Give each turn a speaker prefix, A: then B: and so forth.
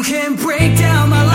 A: You can break down my